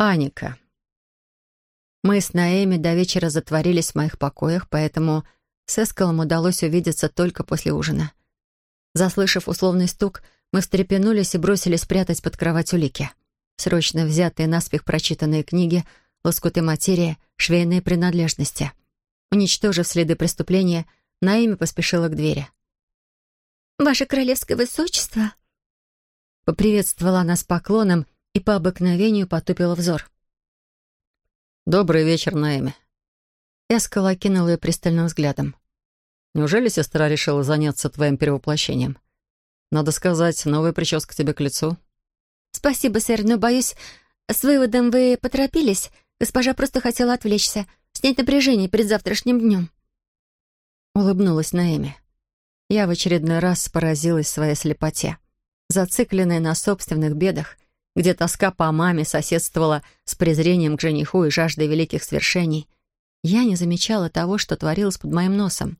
Аника. Мы с Наэми до вечера затворились в моих покоях, поэтому с Эскалом удалось увидеться только после ужина. Заслышав условный стук, мы встрепенулись и бросились спрятать под кровать улики. Срочно взятые наспех прочитанные книги, лоскуты материи, швейные принадлежности. Уничтожив следы преступления, Наэми поспешила к двери. «Ваше королевское высочество!» Поприветствовала нас поклоном и по обыкновению потупила взор. «Добрый вечер, Наэми». Эскал окинул ее пристальным взглядом. «Неужели сестра решила заняться твоим перевоплощением? Надо сказать, новая прическа тебе к лицу». «Спасибо, сэр, но, боюсь, с выводом вы поторопились. Госпожа просто хотела отвлечься, снять напряжение перед завтрашним днем». Улыбнулась Наэми. Я в очередной раз поразилась своей слепоте. Зацикленная на собственных бедах, где тоска по маме соседствовала с презрением к жениху и жаждой великих свершений, я не замечала того, что творилось под моим носом.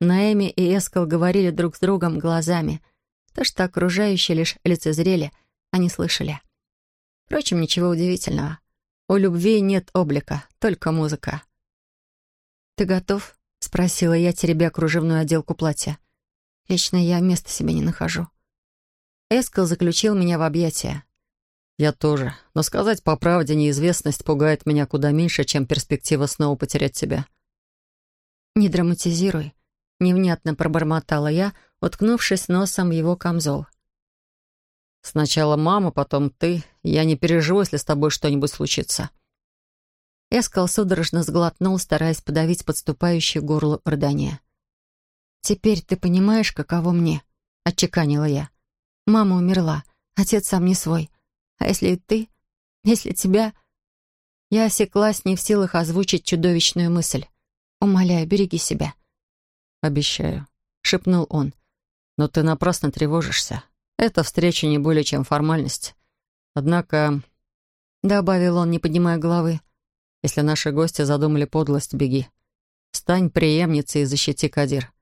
Наэми и Эскал говорили друг с другом глазами. То, что окружающие лишь лицезрели, они слышали. Впрочем, ничего удивительного. У любви нет облика, только музыка. «Ты готов?» — спросила я, теребя кружевную отделку платья. «Лично я места себе не нахожу». Эскал заключил меня в объятия. «Я тоже. Но сказать по правде, неизвестность пугает меня куда меньше, чем перспектива снова потерять тебя». «Не драматизируй», — невнятно пробормотала я, уткнувшись носом в его камзол. «Сначала мама, потом ты. Я не переживу, если с тобой что-нибудь случится». Эскал судорожно сглотнул, стараясь подавить подступающее горло рыдания. «Теперь ты понимаешь, каково мне?» — отчеканила я. «Мама умерла, отец сам не свой. А если ты? Если тебя...» Я осеклась, не в силах озвучить чудовищную мысль. «Умоляю, береги себя». «Обещаю», — шепнул он. «Но ты напрасно тревожишься. Эта встреча не более чем формальность. Однако...» — добавил он, не поднимая головы. «Если наши гости задумали подлость, беги. Стань преемницей и защити Кадир.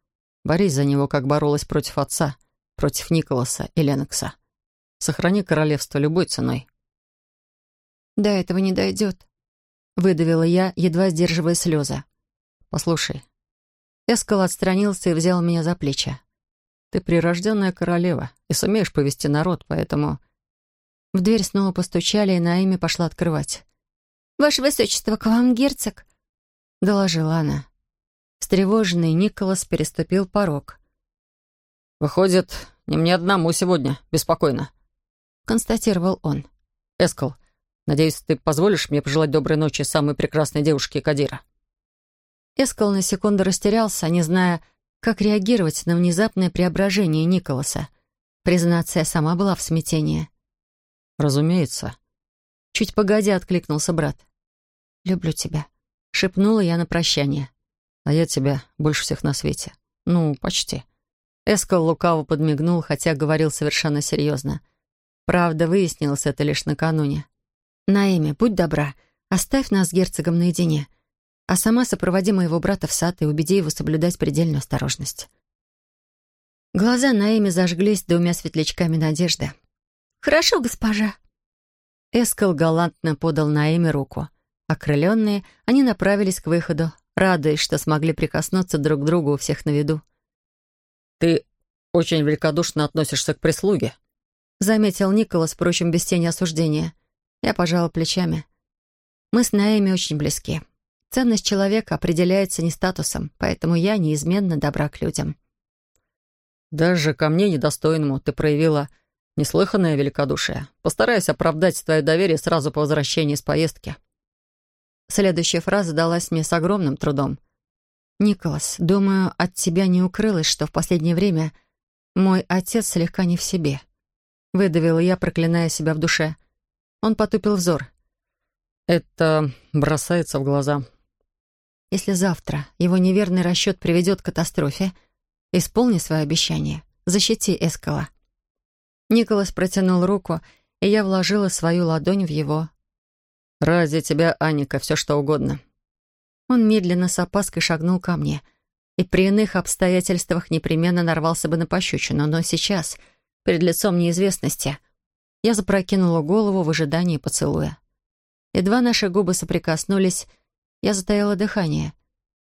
Борись за него, как боролась против отца, против Николаса и Ленокса. Сохрани королевство любой ценой». «До этого не дойдет», — выдавила я, едва сдерживая слезы. «Послушай». Эскал отстранился и взял меня за плечи. «Ты прирожденная королева и сумеешь повести народ, поэтому...» В дверь снова постучали, и Наэми пошла открывать. «Ваше высочество, к вам герцог», — доложила она. Встревоженный Николас переступил порог. «Выходит, не мне одному сегодня беспокойно», констатировал он. «Эскал, надеюсь, ты позволишь мне пожелать доброй ночи самой прекрасной девушке Кадира?» Эскал на секунду растерялся, не зная, как реагировать на внезапное преображение Николаса. Признаться, я сама была в смятении. «Разумеется». Чуть погодя откликнулся брат. «Люблю тебя», — шепнула я на прощание. «А я тебя больше всех на свете. Ну, почти». Эскал лукаво подмигнул, хотя говорил совершенно серьезно. Правда, выяснилось это лишь накануне. «Наэми, будь добра, оставь нас с герцогом наедине, а сама сопроводи моего брата в сад и убеди его соблюдать предельную осторожность». Глаза Наэми зажглись двумя светлячками надежды. «Хорошо, госпожа». Эскал галантно подал Наэми руку. Окрыленные, они направились к выходу, радуясь, что смогли прикоснуться друг к другу у всех на виду. «Ты очень великодушно относишься к прислуге», — заметил Николас, впрочем, без тени осуждения. Я пожала плечами. Мы с Наэми очень близки. Ценность человека определяется не статусом, поэтому я неизменно добра к людям. «Даже ко мне, недостойному, ты проявила неслыханное великодушие. Постараюсь оправдать твое доверие сразу по возвращении с поездки». Следующая фраза далась мне с огромным трудом. «Николас, думаю, от тебя не укрылось, что в последнее время мой отец слегка не в себе». Выдавила я, проклиная себя в душе. Он потупил взор. «Это бросается в глаза». «Если завтра его неверный расчет приведет к катастрофе, исполни свое обещание. Защити Эскала». Николас протянул руку, и я вложила свою ладонь в его. «Ради тебя, Аника, все что угодно». Он медленно с опаской шагнул ко мне, и при иных обстоятельствах непременно нарвался бы на пощечину, но сейчас перед лицом неизвестности. Я запрокинула голову в ожидании поцелуя. Едва наши губы соприкоснулись, я затаила дыхание.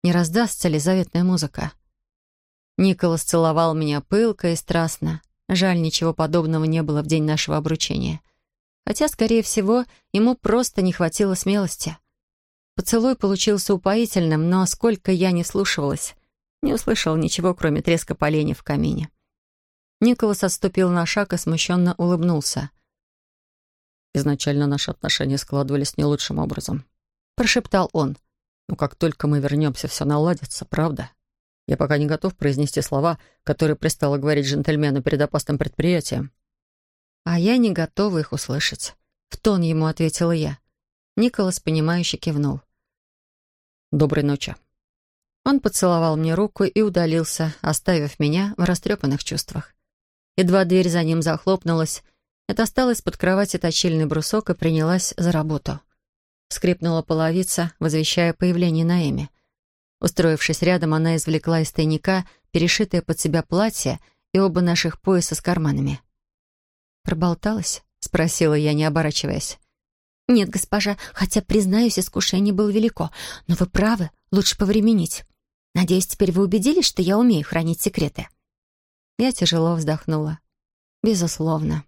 Не раздастся ли заветная музыка? Николас целовал меня пылко и страстно. Жаль, ничего подобного не было в день нашего обручения. Хотя, скорее всего, ему просто не хватило смелости. Поцелуй получился упоительным, но сколько я не слушалась, не услышал ничего, кроме треска поленья в камине. Николас отступил на шаг и смущенно улыбнулся. «Изначально наши отношения складывались не лучшим образом», — прошептал он. «Но как только мы вернемся, все наладится, правда? Я пока не готов произнести слова, которые пристало говорить джентльмену перед опасным предприятием». «А я не готова их услышать», — в тон ему ответила я. Николас, понимающе кивнул. «Доброй ночи». Он поцеловал мне руку и удалился, оставив меня в растрепанных чувствах. Едва дверь за ним захлопнулась, я достала из-под кровати точильный брусок и принялась за работу. Скрипнула половица, возвещая появление Наэми. Устроившись рядом, она извлекла из тайника перешитое под себя платье и оба наших пояса с карманами. «Проболталась?» — спросила я, не оборачиваясь. «Нет, госпожа, хотя, признаюсь, искушение было велико. Но вы правы, лучше повременить. Надеюсь, теперь вы убедились, что я умею хранить секреты?» Я тяжело вздохнула. «Безусловно».